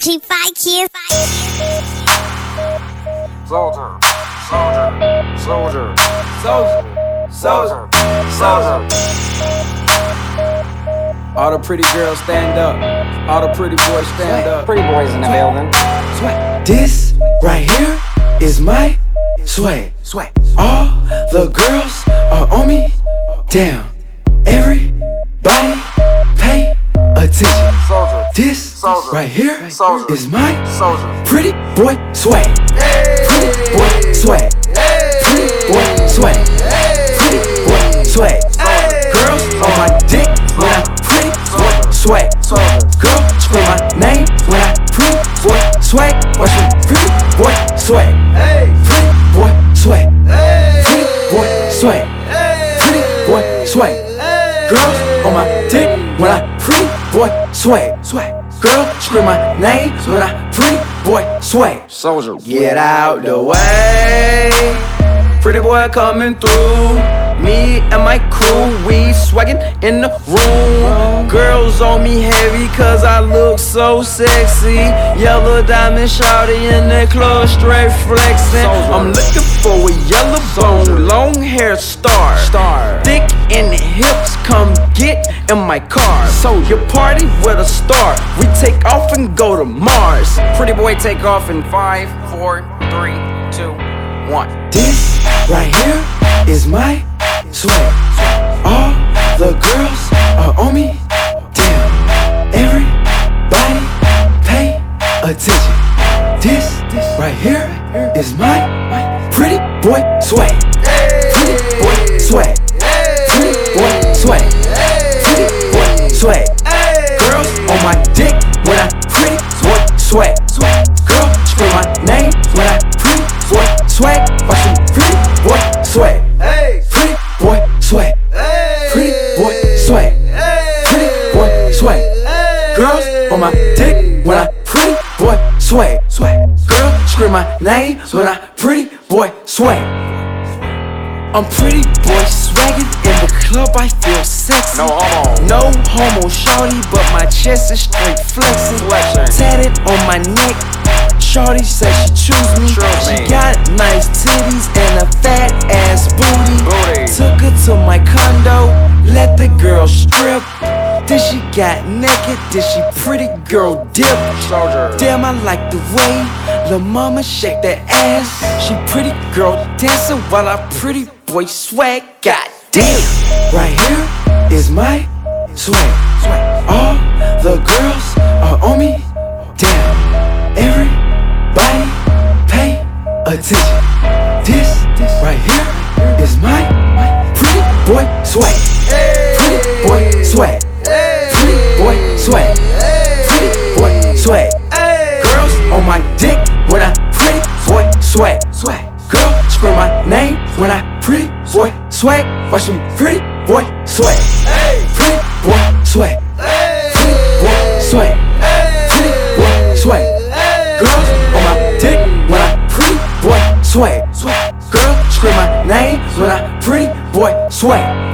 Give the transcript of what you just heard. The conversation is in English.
G5 kids. Soulja, Soulja, Soulja, Soulja, Soulja, Soulja. All the pretty girls stand up. All the pretty boys stand up. Pretty boys in the building. Swag. This right here is my swag. Swag. All the girls are on me. Damn. Soulja. right here Soulja. is my soldier. pretty boy swag. Pretty boy swag. Pretty boy swag. Pretty boy swag. Girls on my dick when I pretty boy swag. Girl scream my name when I pretty boy swag. Watch me pretty boy swag. Pretty boy swag. Pretty boy swag. Pretty boy swag. Girls on my dick when I pretty boy swag. Swag. Girl scream my name when I pretty boy swag. Soulja. Get out the way. Pretty boy coming through. Me and my crew, we swaggin' in the room. Girls on me heavy cause I look so sexy. Yellow diamond shawty in the club, straight flexin'. I'm looking for a yellow bone, long hair star. Star. Thick in the hips, come get in my car. So you party with a star. We take off and go to Mars. Pretty boy take off in five, four, three, two, one. This right here is my swag. All the girls are on me. Damn, everybody pay attention. This right here is my pretty boy swag. Pretty boy swag. Swag. Pretty boy swag. Pretty boy swag. Pretty boy swag. Girls on my dick when I pretty boy swag. Swag. Girl scream my name when I pretty boy swag. I'm pretty boy swaggin' in the club. I feel sexy. No homo. No homo, shorty, but my chest is straight flexing. Flexing. Tatted on my neck. Shorty said she choose me. Choose she got nice titties got naked, then she pretty girl dip. Damn, I like the way the mama shake that ass. She pretty girl dancing while I pretty boy swag. God damn. Right here is my swag. All the girls are on me. Damn. Everybody pay attention. This right here is my pretty boy swag. Pretty boy swag. Scream my name when I pretty boy swag. Watch me pretty boy swag. Pretty boy swag. Pretty boy swag. Pretty boy swag. Girls on my dick when I pretty boy swag. Girl scream my name when I pretty boy swag.